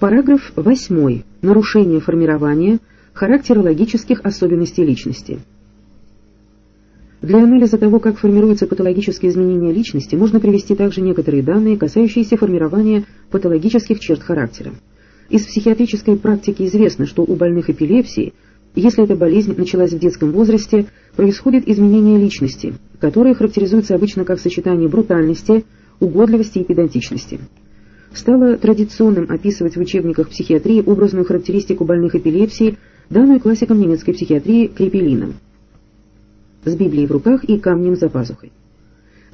Параграф 8. Нарушение формирования характерологических особенностей личности. Для анализа того, как формируются патологические изменения личности, можно привести также некоторые данные, касающиеся формирования патологических черт характера. Из психиатрической практики известно, что у больных эпилепсией, если эта болезнь началась в детском возрасте, происходит изменение личности, которое характеризуется обычно как сочетание брутальности, угодливости и педантичности. Стало традиционным описывать в учебниках психиатрии образную характеристику больных эпилепсией, данную классиком немецкой психиатрии Крепелином с Библией в руках и камнем за пазухой.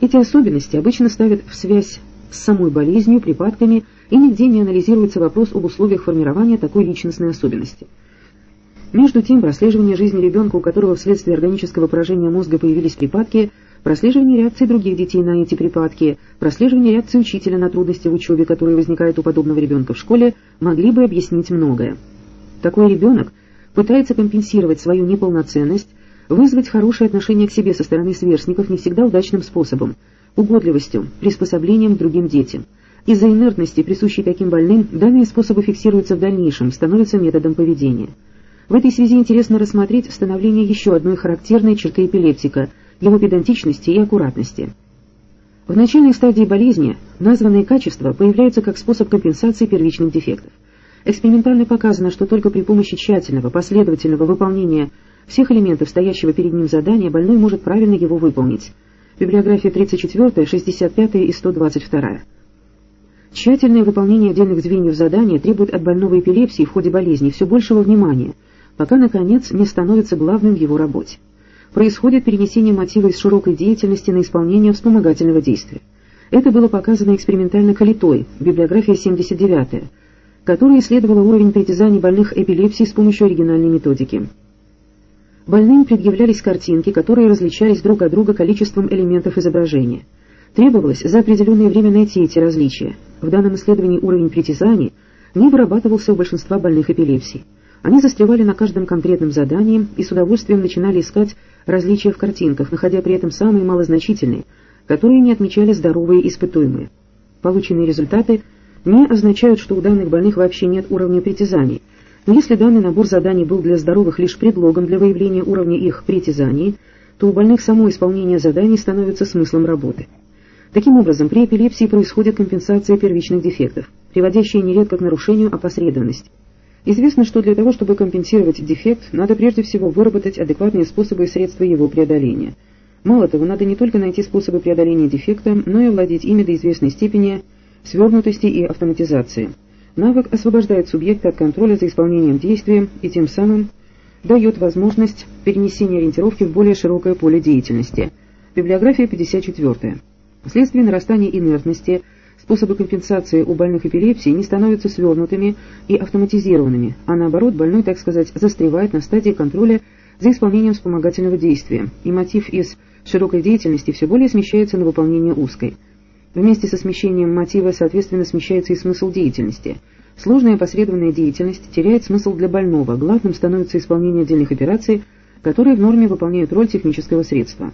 Эти особенности обычно ставят в связь с самой болезнью, припадками, и нигде не анализируется вопрос об условиях формирования такой личностной особенности. Между тем, прослеживание жизни ребенка, у которого вследствие органического поражения мозга появились припадки, прослеживание реакции других детей на эти припадки, прослеживание реакции учителя на трудности в учебе, которые возникают у подобного ребенка в школе, могли бы объяснить многое. Такой ребенок пытается компенсировать свою неполноценность вызвать хорошее отношение к себе со стороны сверстников не всегда удачным способом, угодливостью, приспособлением к другим детям. Из-за инертности, присущей таким больным, данные способы фиксируются в дальнейшем, становятся методом поведения. В этой связи интересно рассмотреть становление еще одной характерной черты эпилептика – его педантичности и аккуратности. В начальной стадии болезни названные качества появляются как способ компенсации первичных дефектов. Экспериментально показано, что только при помощи тщательного, последовательного выполнения всех элементов стоящего перед ним задания больной может правильно его выполнить. Библиография 34, 65 и 122. Тщательное выполнение отдельных звеньев задания требует от больного эпилепсии в ходе болезни все большего внимания, пока, наконец, не становится главным в его работе. Происходит перенесение мотива из широкой деятельности на исполнение вспомогательного действия. Это было показано экспериментально Калитой, библиография 79 которая исследовала уровень притязаний больных эпилепсией с помощью оригинальной методики. Больным предъявлялись картинки, которые различались друг от друга количеством элементов изображения. Требовалось за определенное время найти эти различия. В данном исследовании уровень притязаний не вырабатывался у большинства больных эпилепсий. Они застревали на каждом конкретном задании и с удовольствием начинали искать различия в картинках, находя при этом самые малозначительные, которые не отмечали здоровые испытуемые. Полученные результаты не означают, что у данных больных вообще нет уровня притязаний – но если данный набор заданий был для здоровых лишь предлогом для выявления уровня их притязаний, то у больных само исполнение заданий становится смыслом работы. Таким образом, при эпилепсии происходит компенсация первичных дефектов, приводящая нередко к нарушению опосредованности. Известно, что для того, чтобы компенсировать дефект, надо прежде всего выработать адекватные способы и средства его преодоления. Мало того, надо не только найти способы преодоления дефекта, но и овладеть ими до известной степени свернутости и автоматизации. Навык освобождает субъекта от контроля за исполнением действия и тем самым дает возможность перенесения ориентировки в более широкое поле деятельности. Библиография 54. Вследствие нарастания инертности способы компенсации у больных эпилепсии не становятся свернутыми и автоматизированными, а наоборот больной, так сказать, застревает на стадии контроля за исполнением вспомогательного действия, и мотив из широкой деятельности все более смещается на выполнение узкой. Вместе со смещением мотива, соответственно, смещается и смысл деятельности. Сложная посредованная деятельность теряет смысл для больного, главным становится исполнение отдельных операций, которые в норме выполняют роль технического средства.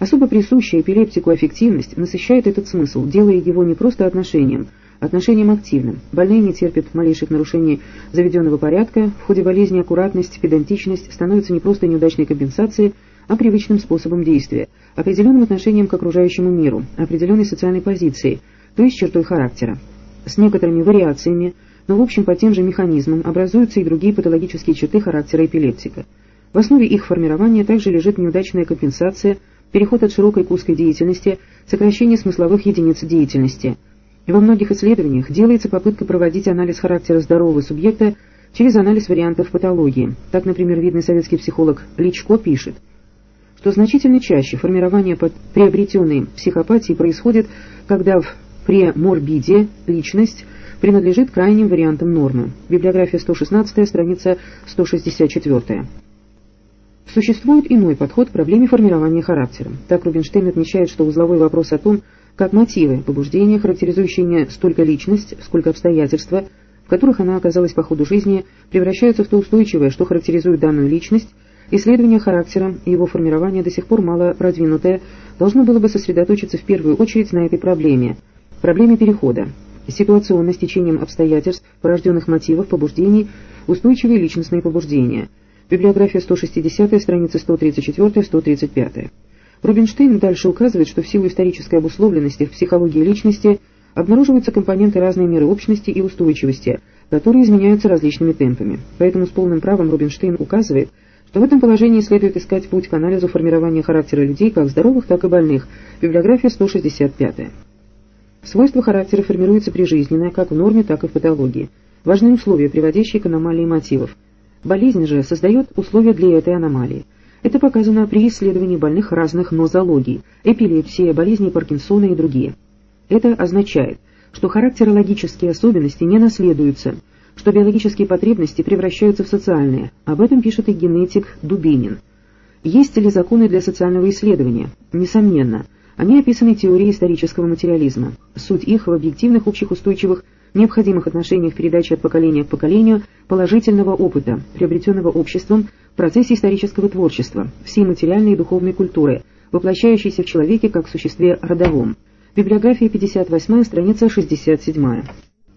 Особо присущая эпилептику аффективность насыщает этот смысл, делая его не просто отношением, отношением активным. Больные не терпят малейших нарушений заведенного порядка, в ходе болезни аккуратность, педантичность становятся не просто неудачной компенсацией, а привычным способом действия, определенным отношением к окружающему миру, определенной социальной позицией, то есть чертой характера. С некоторыми вариациями, но в общем по тем же механизмам образуются и другие патологические черты характера эпилептика. В основе их формирования также лежит неудачная компенсация, переход от широкой к узкой деятельности, сокращение смысловых единиц деятельности. И во многих исследованиях делается попытка проводить анализ характера здорового субъекта через анализ вариантов патологии. Так, например, видный советский психолог Личко пишет – что значительно чаще формирование приобретенной психопатией происходит, когда в преморбиде личность принадлежит крайним вариантам нормы. Библиография 116, страница 164. Существует иной подход к проблеме формирования характера. Так Рубинштейн отмечает, что узловой вопрос о том, как мотивы, побуждения, характеризующие не столько личность, сколько обстоятельства, в которых она оказалась по ходу жизни, превращаются в то устойчивое, что характеризует данную личность, Исследование характера и его формирование до сих пор мало продвинутое, должно было бы сосредоточиться в первую очередь на этой проблеме, проблеме перехода. ситуационно с течением обстоятельств, порожденных мотивов, побуждений, устойчивые личностные побуждения. Библиография 160, страницы 134-135. Рубинштейн дальше указывает, что в силу исторической обусловленности в психологии личности обнаруживаются компоненты разной меры общности и устойчивости, которые изменяются различными темпами. Поэтому с полным правом Рубинштейн указывает, что в этом положении следует искать путь к анализу формирования характера людей как здоровых, так и больных. Библиография 165. Свойства характера формируются прижизненно, как в норме, так и в патологии. Важны условия, приводящие к аномалии мотивов. Болезнь же создает условия для этой аномалии. Это показано при исследовании больных разных нозологий, эпилепсия, болезни Паркинсона и другие. Это означает, что характерологические особенности не наследуются, что биологические потребности превращаются в социальные. Об этом пишет и генетик Дубинин. Есть ли законы для социального исследования? Несомненно. Они описаны теорией исторического материализма. Суть их в объективных общих устойчивых необходимых отношениях передачи от поколения к поколению положительного опыта, приобретенного обществом в процессе исторического творчества, всей материальной и духовной культуры, воплощающейся в человеке как в существе родовом. Библиография 58, страница 67.